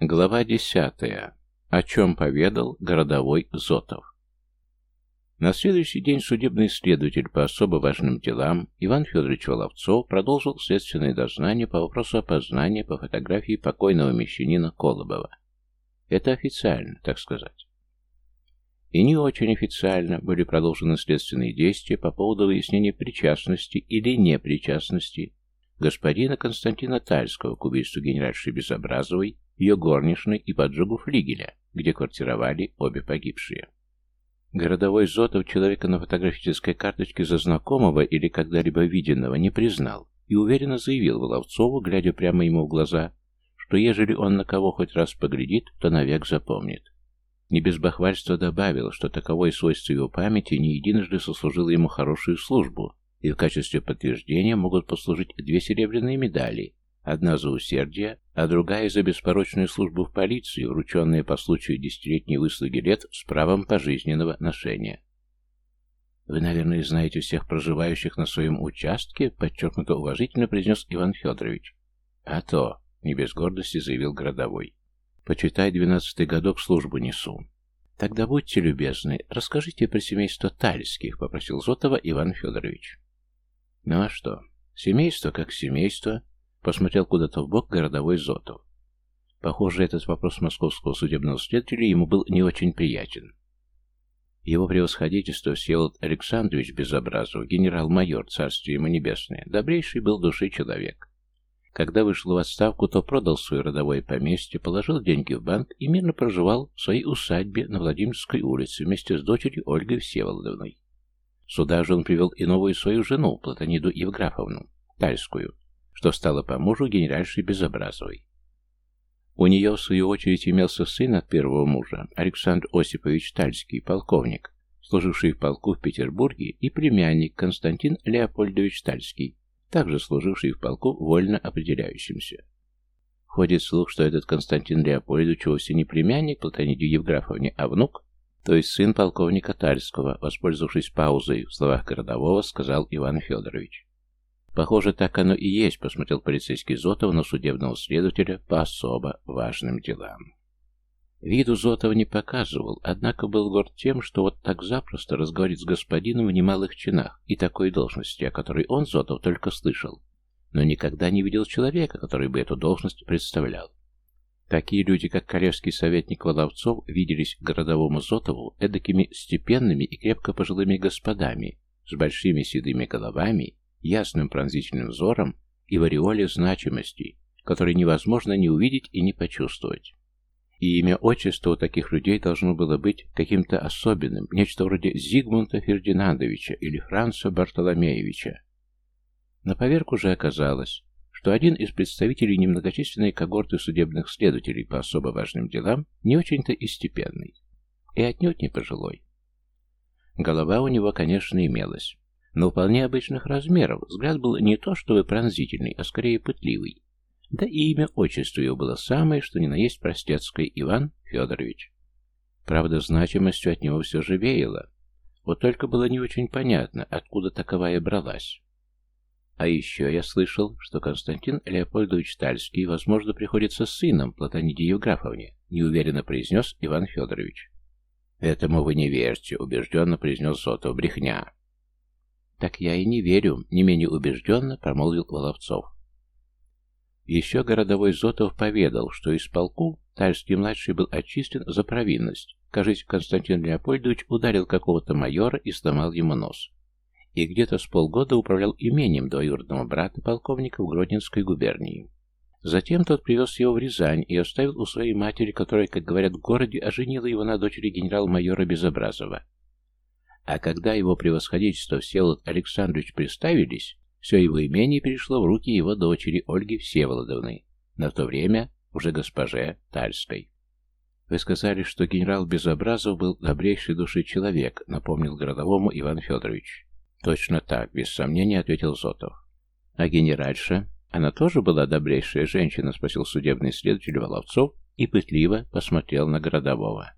Глава десятая. О чем поведал городовой Зотов. На следующий день судебный следователь по особо важным делам Иван Федорович Воловцов продолжил следственное дознание по вопросу опознания по фотографии покойного мещанина Колобова. Это официально, так сказать. И не очень официально были продолжены следственные действия по поводу выяснения причастности или непричастности господина Константина Тальского к убийству генеральши Безобразовой, ее горничной и поджогу флигеля, где квартировали обе погибшие. Городовой Зотов человека на фотографической карточке за знакомого или когда-либо виденного не признал и уверенно заявил Воловцову, глядя прямо ему в глаза, что ежели он на кого хоть раз поглядит, то навек запомнит. Не без бахвальства добавил, что таковое свойство его памяти не единожды сослужило ему хорошую службу, и в качестве подтверждения могут послужить две серебряные медали, одна за усердие, а другая за беспорочную службу в полиции, врученная по случаю десятилетней выслуги лет с правом пожизненного ношения. «Вы, наверное, знаете всех проживающих на своем участке?» — подчеркнуто уважительно произнес Иван Федорович. «А то», — не без гордости заявил городовой. «Почитай, двенадцатый годок службу несу». «Тогда будьте любезны, расскажите про семейство Тальских», — попросил Зотова Иван Федорович. Ну а что? Семейство как семейство. Посмотрел куда-то в бок городовой Зотов. Похоже, этот вопрос московского судебного следователя ему был не очень приятен. Его превосходительство Всеволод Александрович Безобразов, генерал-майор, царствие ему небесное, добрейший был души человек. Когда вышел в отставку, то продал свое родовое поместье, положил деньги в банк и мирно проживал в своей усадьбе на Владимирской улице вместе с дочерью Ольгой Всеволодовной. Сюда же он привел и новую свою жену, Платониду Евграфовну, Тальскую, что стала по мужу генеральшей Безобразовой. У нее, в свою очередь, имелся сын от первого мужа, Александр Осипович Тальский, полковник, служивший в полку в Петербурге, и племянник Константин Леопольдович Тальский, также служивший в полку вольно определяющимся. Ходит слух, что этот Константин Леопольдович вовсе не племянник Платониде Евграфовне, а внук, то есть сын полковника Тальского, воспользовавшись паузой в словах городового, сказал Иван Федорович. Похоже, так оно и есть, посмотрел полицейский Зотов на судебного следователя по особо важным делам. Виду Зотова не показывал, однако был горд тем, что вот так запросто разговаривает с господином в немалых чинах и такой должности, о которой он, Зотов, только слышал, но никогда не видел человека, который бы эту должность представлял. Такие люди, как королевский советник Воловцов, виделись городовому Зотову эдакими степенными и крепко пожилыми господами, с большими седыми головами, ясным пронзительным взором и в ореоле значимости, которые невозможно не увидеть и не почувствовать. И имя отчества у таких людей должно было быть каким-то особенным, нечто вроде Зигмунта Фердинандовича или Франца Бартоломеевича. На поверку же оказалось, что один из представителей немногочисленной когорты судебных следователей по особо важным делам не очень-то и степенный, и отнюдь не пожилой. Голова у него, конечно, имелась, но вполне обычных размеров, взгляд был не то чтобы пронзительный, а скорее пытливый. Да и имя отчество его было самое, что ни на есть простецкое Иван Федорович. Правда, значимостью от него все же веяло. Вот только было не очень понятно, откуда таковая бралась. А еще я слышал, что Константин Леопольдович Тальский, возможно, приходится сыном Платониде Евграфовне, неуверенно произнес Иван Федорович. «Этому вы не верьте», — убежденно произнес Зотов. «Брехня». «Так я и не верю», — не менее убежденно промолвил Воловцов. Еще городовой Зотов поведал, что из полку Тальский-младший был очистен за провинность. Кажется, Константин Леопольдович ударил какого-то майора и сломал ему нос и где-то с полгода управлял имением двоюродного брата полковника в Гродненской губернии. Затем тот привез его в Рязань и оставил у своей матери, которая, как говорят в городе, оженила его на дочери генерал-майора Безобразова. А когда его превосходительство Всеволод Александрович представились, все его имение перешло в руки его дочери Ольги Всеволодовны, на то время уже госпоже Тальской. «Вы сказали, что генерал Безобразов был добрейший души человек», напомнил городовому Иван Федорович. «Точно так», — без сомнения ответил Зотов. «А генеральша? Она тоже была добрейшая женщина?» — спросил судебный следователь Воловцов и пытливо посмотрел на городового.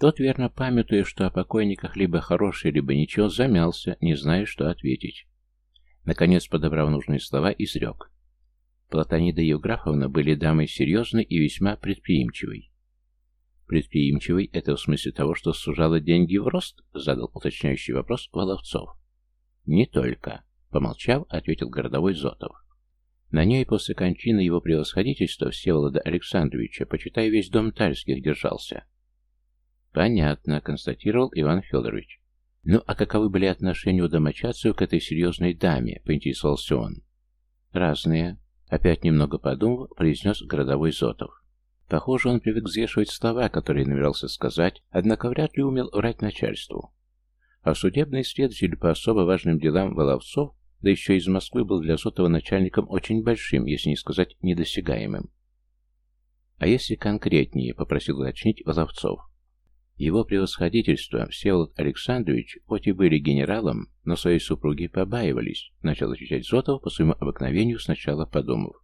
Тот, верно памятуя, что о покойниках либо хорошее, либо ничего, замялся, не зная, что ответить. Наконец, подобрав нужные слова, изрек. Платонида Евграфовна были дамой серьезной и весьма предприимчивой. Предприимчивой — это в смысле того, что сужала деньги в рост? Задал уточняющий вопрос Воловцов. Не только. Помолчав, ответил городовой Зотов. На ней после кончины его превосходительства Всеволода Александровича, почитай, весь дом Тальских держался. Понятно, констатировал Иван Федорович. Ну, а каковы были отношения у домочадцев к этой серьезной даме, поинтересовался он. Разные. Опять немного подумав, произнес городовой Зотов. Похоже, он привык взвешивать слова, которые намерялся сказать, однако вряд ли умел врать начальству. А судебный следователь по особо важным делам Воловцов, да еще из Москвы, был для Зотова начальником очень большим, если не сказать недосягаемым. «А если конкретнее?» — попросил уточнить Воловцов. Его превосходительство, Всеволод Александрович, хоть и были генералом, но своей супруги побаивались, начал отвечать Зотов по своему обыкновению, сначала подумав.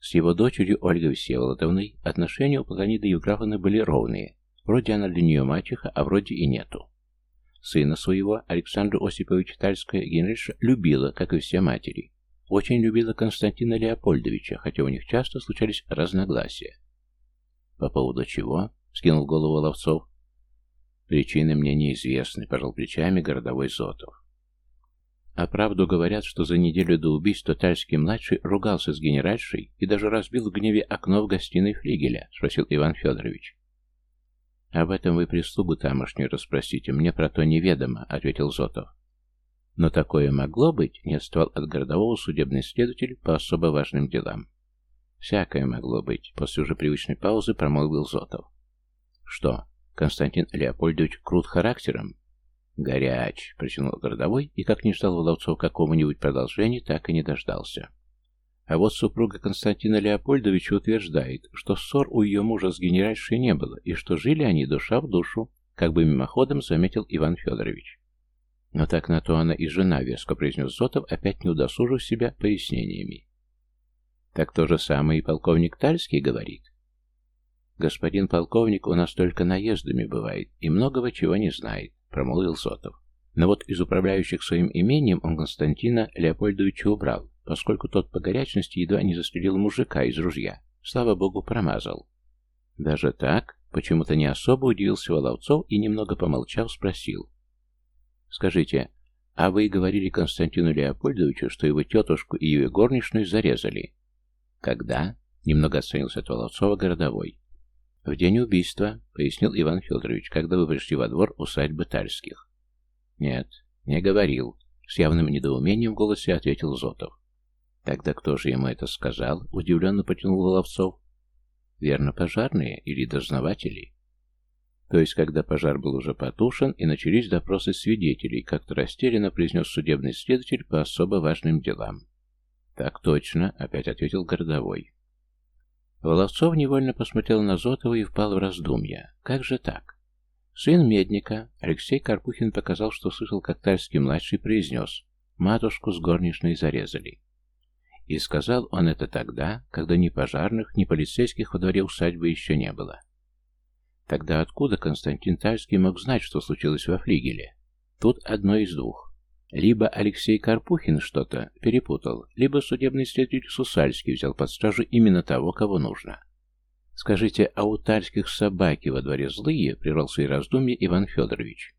С его дочерью Ольгой Всеволодовной отношения у Платониды Евграфовны были ровные. Вроде она для нее мачеха, а вроде и нету. Сына своего, Александра Осиповича Тальская, генеральша любила, как и все матери. Очень любила Константина Леопольдовича, хотя у них часто случались разногласия. «По поводу чего?» — скинул голову Ловцов. «Причины мне неизвестны», — пожал плечами городовой Зотов. А правду говорят, что за неделю до убийства Тальский-младший ругался с генеральшей и даже разбил в гневе окно в гостиной флигеля, спросил Иван Федорович. «Об этом вы прислугу тамошнюю расспросите, мне про то неведомо», — ответил Зотов. «Но такое могло быть», — не отставал от городового судебный следователь по особо важным делам. «Всякое могло быть», — после уже привычной паузы промолвил Зотов. «Что, Константин Леопольдович крут характером?» «Горяч», — протянул городовой, и, как ни ждал Воловцов какому-нибудь продолжения, так и не дождался. А вот супруга Константина Леопольдовича утверждает, что ссор у ее мужа с генеральшей не было, и что жили они душа в душу, как бы мимоходом заметил Иван Федорович. Но так на то она и жена, веско произнес Зотов, опять не удосужив себя пояснениями. Так то же самое и полковник Тальский говорит. Господин полковник у нас только наездами бывает и многого чего не знает. — промолвил Сотов. Но вот из управляющих своим имением он Константина Леопольдовича убрал, поскольку тот по горячности едва не застрелил мужика из ружья. Слава богу, промазал. Даже так? Почему-то не особо удивился Воловцов и, немного помолчав, спросил. «Скажите, а вы говорили Константину Леопольдовичу, что его тетушку и ее горничную зарезали?» «Когда?» — немного отстранился от Воловцова городовой. «В день убийства», — пояснил Иван Федорович, когда вы пришли во двор усадьбы Тальских. «Нет, не говорил», — с явным недоумением в голосе ответил Зотов. «Тогда кто же ему это сказал?» — удивленно потянул Воловцов. «Верно, пожарные или дознаватели?» То есть, когда пожар был уже потушен и начались допросы свидетелей, как-то растерянно произнес судебный следователь по особо важным делам. «Так точно», — опять ответил городовой. Воловцов невольно посмотрел на Зотова и впал в раздумья. Как же так? Сын Медника, Алексей Карпухин показал, что слышал, как Тальский-младший произнес «Матушку с горничной зарезали». И сказал он это тогда, когда ни пожарных, ни полицейских во дворе усадьбы еще не было. Тогда откуда Константин Тальский мог знать, что случилось во флигеле? Тут одно из двух. Либо Алексей Карпухин что-то перепутал, либо судебный следователь Сусальский взял под стражу именно того, кого нужно. «Скажите, а у тальских собаки во дворе злые?» — прервал свои раздумья Иван Федорович.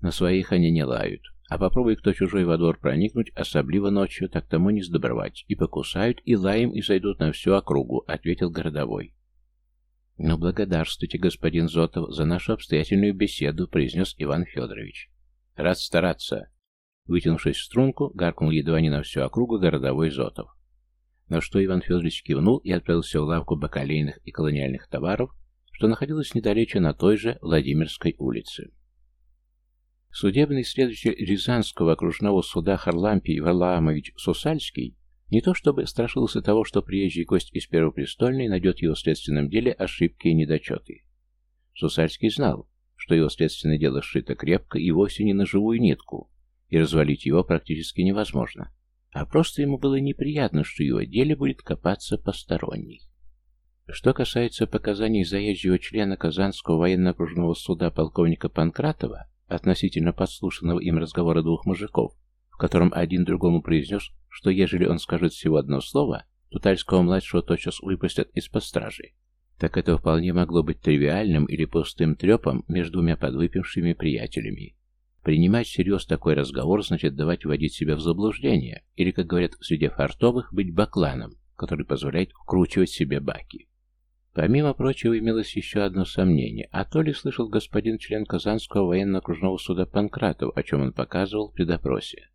«На своих они не лают, а попробуй кто чужой во двор проникнуть, особливо ночью, так тому не сдобровать, и покусают, и лаем, и зайдут на всю округу», — ответил городовой. «Ну, благодарствуйте, господин Зотов, за нашу обстоятельную беседу», — произнес Иван Федорович. «Рад стараться», Вытянувшись в струнку, гаркнул едва не на всю округу городовой Зотов. На что Иван Федорович кивнул и отправился в лавку бакалейных и колониальных товаров, что находилась недалече на той же Владимирской улице. Судебный следователь Рязанского окружного суда Харлампий Варлаамович Сусальский не то чтобы страшился того, что приезжий гость из Первопрестольной найдет его следственном деле ошибки и недочеты. Сусальский знал, что его следственное дело сшито крепко и вовсе не на живую нитку, и развалить его практически невозможно. А просто ему было неприятно, что его деле будет копаться посторонний. Что касается показаний заезжего члена Казанского военно-окружного суда полковника Панкратова относительно подслушанного им разговора двух мужиков, в котором один другому произнес, что ежели он скажет всего одно слово, то Тальского-младшего тотчас выпустят из-под стражи. Так это вполне могло быть тривиальным или пустым трепом между двумя подвыпившими приятелями. Принимать всерьез такой разговор значит давать вводить себя в заблуждение, или, как говорят среди фартовых, быть бакланом, который позволяет вкручивать себе баки. Помимо прочего, имелось еще одно сомнение. А то ли слышал господин член Казанского военно-окружного суда Панкратов, о чем он показывал при допросе.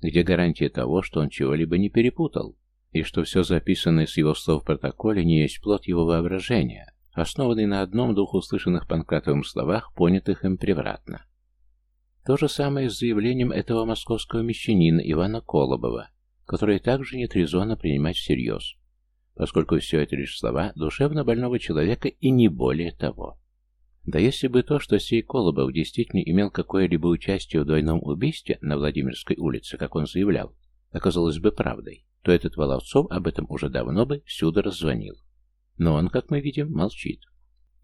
Где гарантия того, что он чего-либо не перепутал, и что все записанное с его слов в протоколе не есть плод его воображения, основанный на одном-двух услышанных Панкратовым словах, понятых им превратно. То же самое с заявлением этого московского мещанина Ивана Колобова, который также нет резона принимать всерьез, поскольку все это лишь слова душевно больного человека и не более того. Да если бы то, что сей Колобов действительно имел какое-либо участие в двойном убийстве на Владимирской улице, как он заявлял, оказалось бы правдой, то этот Воловцов об этом уже давно бы всюду раззвонил. Но он, как мы видим, молчит.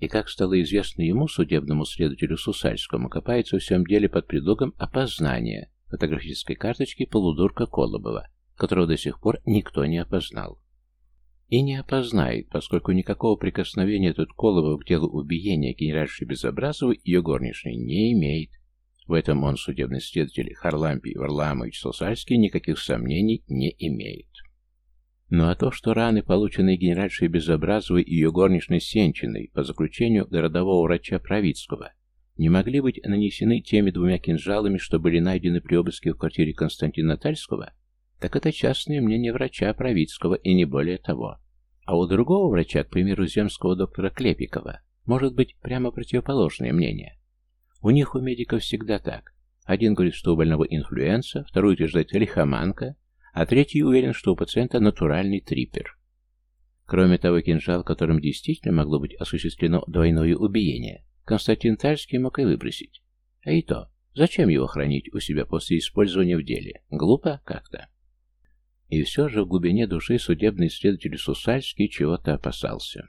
И как стало известно ему, судебному следователю Сусальскому, копается в всем деле под предлогом опознания фотографической карточки полудурка Колобова, которого до сих пор никто не опознал. И не опознает, поскольку никакого прикосновения этот Колобов к делу убиения генеральши Безобразовой ее горничной не имеет. В этом он, судебный следователь Харлампий Варламович Сусальский, никаких сомнений не имеет. Ну а то, что раны, полученные генеральшей Безобразовой и ее горничной Сенчиной по заключению городового врача Правицкого, не могли быть нанесены теми двумя кинжалами, что были найдены при обыске в квартире Константина Тальского, так это частное мнение врача Правицкого и не более того. А у другого врача, к примеру, земского доктора Клепикова, может быть прямо противоположное мнение. У них, у медиков, всегда так. Один говорит, что у больного инфлюенса, второй утверждает лихоманка, а третий уверен, что у пациента натуральный трипер. Кроме того, кинжал, которым действительно могло быть осуществлено двойное убиение, Константин Тальский мог и выбросить. А и то, зачем его хранить у себя после использования в деле? Глупо как-то. И все же в глубине души судебный следователь Сусальский чего-то опасался.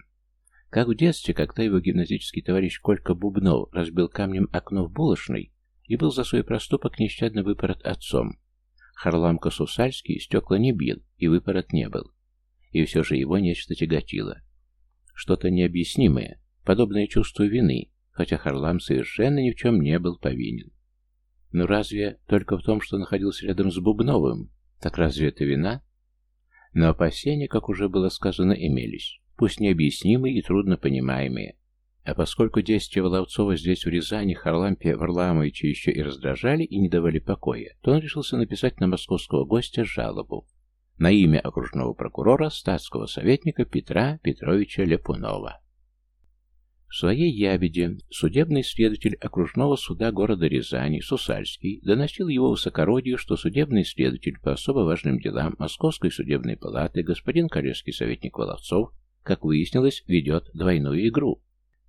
Как в детстве, когда его гимназический товарищ Колька Бубнов разбил камнем окно в булочной и был за свой проступок нещадно выпорот отцом, Харламка Сусальский стекла не бил, и выпорот не был. И все же его нечто тяготило. Что-то необъяснимое, подобное чувству вины, хотя Харлам совершенно ни в чем не был повинен. Но разве только в том, что находился рядом с Бубновым? Так разве это вина? Но опасения, как уже было сказано, имелись, пусть необъяснимые и трудно понимаемые, а поскольку действия Воловцова здесь, в Рязани, Харлампия Варламовича еще и раздражали и не давали покоя, то он решился написать на московского гостя жалобу на имя окружного прокурора статского советника Петра Петровича Лепунова. В своей ябеде судебный следователь окружного суда города Рязани Сусальский доносил его высокородию, что судебный следователь по особо важным делам Московской судебной палаты господин коллежский советник Воловцов, как выяснилось, ведет двойную игру –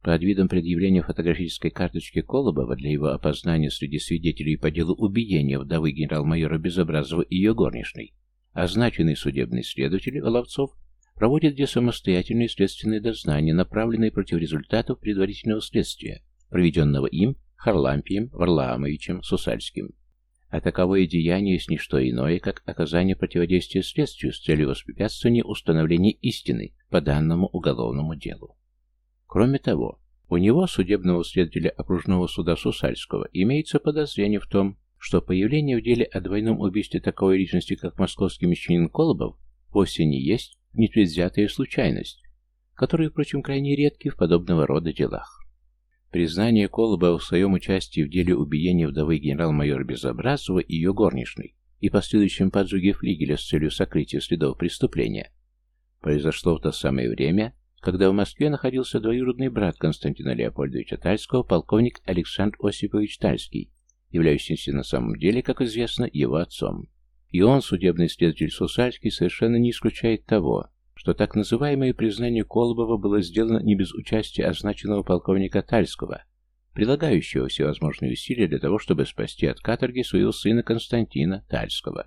под видом предъявления фотографической карточки Колобова для его опознания среди свидетелей по делу убиения вдовы генерал-майора Безобразова и ее горничной, означенный судебный следователь Воловцов проводит где самостоятельные следственные дознания, направленные против результатов предварительного следствия, проведенного им Харлампием Варламовичем Сусальским. А таковое деяние есть не что иное, как оказание противодействия следствию с целью воспрепятствования установления истины по данному уголовному делу. Кроме того, у него, судебного следователя окружного суда Сусальского, имеется подозрение в том, что появление в деле о двойном убийстве такой личности, как московский мещанин Колобов, вовсе не есть непредвзятая случайность, которая, впрочем, крайне редки в подобного рода делах. Признание Колобова в своем участии в деле убиения вдовы генерал-майора Безобразова и ее горничной и последующем поджоге флигеля с целью сокрытия следов преступления произошло в то самое время, когда в Москве находился двоюродный брат Константина Леопольдовича Тальского, полковник Александр Осипович Тальский, являющийся на самом деле, как известно, его отцом. И он, судебный следователь Сусальский, совершенно не исключает того, что так называемое признание Колобова было сделано не без участия означенного полковника Тальского, прилагающего всевозможные усилия для того, чтобы спасти от каторги своего сына Константина Тальского.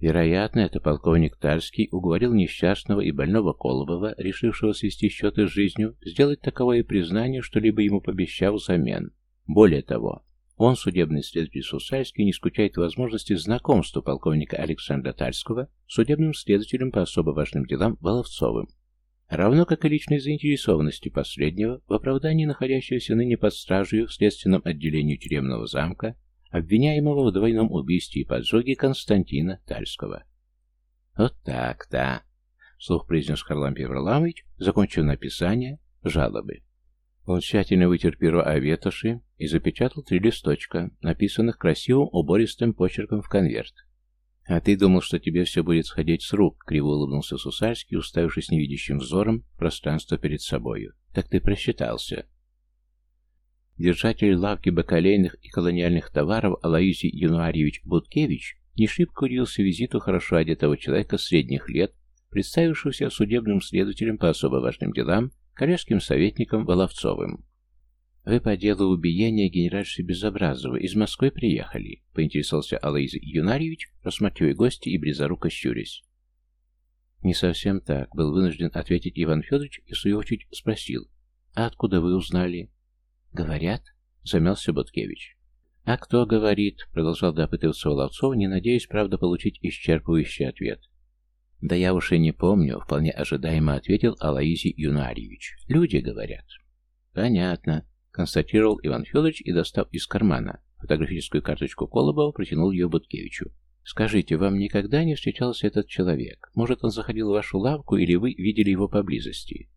Вероятно, это полковник Тарский уговорил несчастного и больного Колобова, решившего свести счеты с жизнью, сделать таковое признание, что либо ему пообещал взамен. Более того, Он, судебный следователь Сусальский, не скучает возможности знакомства полковника Александра Тальского с судебным следователем по особо важным делам Воловцовым, равно как и личной заинтересованности последнего в оправдании находящегося ныне под стражей в следственном отделении тюремного замка, обвиняемого в двойном убийстве и поджоге Константина Тальского. «Вот так, да», — слух произнес Харлампий Варламович, закончив написание жалобы. Он тщательно вытер перо о ветоши и запечатал три листочка, написанных красивым убористым почерком в конверт. «А ты думал, что тебе все будет сходить с рук?» — криво улыбнулся Сусальский, уставившись невидящим взором в пространство перед собою. «Так ты просчитался». Держатель лавки бакалейных и колониальных товаров Алаизий Януарьевич Буткевич не шибко удивился визиту хорошо одетого человека средних лет, представившегося судебным следователем по особо важным делам коллежским советником Воловцовым. «Вы по делу убиения генеральши Безобразовой из Москвы приехали?» — поинтересовался Алаиз Юнарьевич, рассматривая гости и близоруко щурясь. «Не совсем так», — был вынужден ответить Иван Федорович и, в свою очередь, спросил. «А откуда вы узнали?» «Говорят», — замялся Боткевич. «А кто говорит?» — продолжал допытываться Воловцов, не надеясь, правда, получить исчерпывающий ответ. «Да я уж и не помню», — вполне ожидаемо ответил Алаизий Юнарьевич. «Люди говорят». «Понятно», — констатировал Иван Федорович и, достав из кармана фотографическую карточку Колобова, протянул ее Буткевичу. «Скажите, вам никогда не встречался этот человек? Может, он заходил в вашу лавку или вы видели его поблизости?»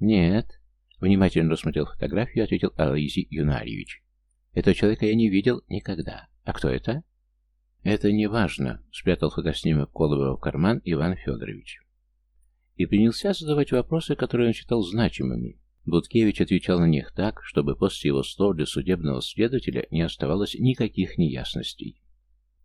«Нет», — внимательно рассмотрел фотографию, ответил Алаизий Юнарьевич. «Этого человека я не видел никогда. А кто это?» «Это не важно», — спрятал фотоснимок Колобова в карман Иван Федорович. И принялся задавать вопросы, которые он считал значимыми. Будкевич отвечал на них так, чтобы после его слов для судебного следователя не оставалось никаких неясностей.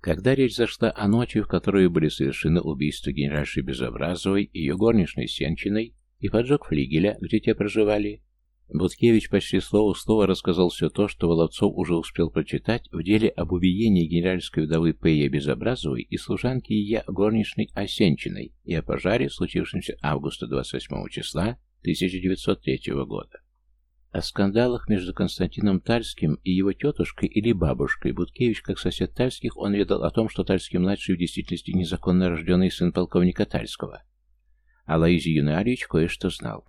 Когда речь зашла о ночи, в которой были совершены убийства генеральши Безобразовой и ее горничной Сенчиной, и поджог флигеля, где те проживали, Буткевич почти слово в слово рассказал все то, что Воловцов уже успел прочитать в деле об убиении генеральской вдовы П.Е. Безобразовой и служанки ее горничной Осенчиной и о пожаре, случившемся августа 28 числа 1903 года. О скандалах между Константином Тальским и его тетушкой или бабушкой Буткевич, как сосед Тальских, он ведал о том, что Тальский-младший в действительности незаконно рожденный сын полковника Тальского. А Лаизий Юнариевич кое-что знал.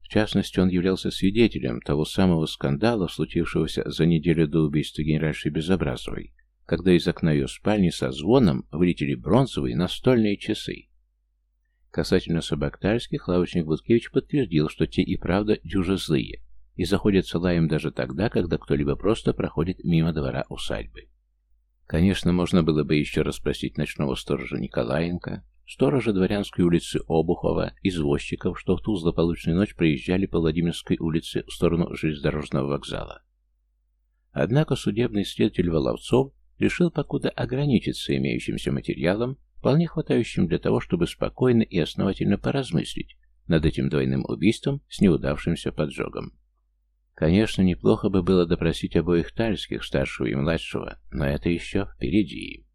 В частности, он являлся свидетелем того самого скандала, случившегося за неделю до убийства генеральши Безобразовой, когда из окна ее спальни со звоном вылетели бронзовые настольные часы. Касательно собак тальских, лавочник Буткевич подтвердил, что те и правда дюже злые, и заходят с лаем даже тогда, когда кто-либо просто проходит мимо двора усадьбы. Конечно, можно было бы еще расспросить ночного сторожа Николаенко, Сторожа Дворянской улицы Обухова, извозчиков, что в ту злополучную ночь проезжали по Владимирской улице в сторону железнодорожного вокзала. Однако судебный следователь Воловцов решил покуда ограничиться имеющимся материалом, вполне хватающим для того, чтобы спокойно и основательно поразмыслить над этим двойным убийством с неудавшимся поджогом. Конечно, неплохо бы было допросить обоих тальских, старшего и младшего, но это еще впереди.